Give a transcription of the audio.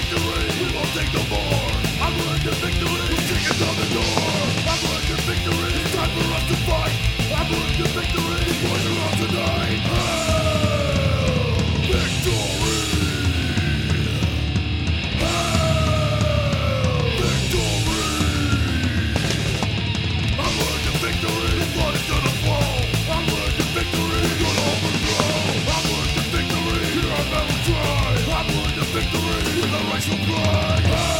victory. We won't take no more. I'm willing to victory. always will burn.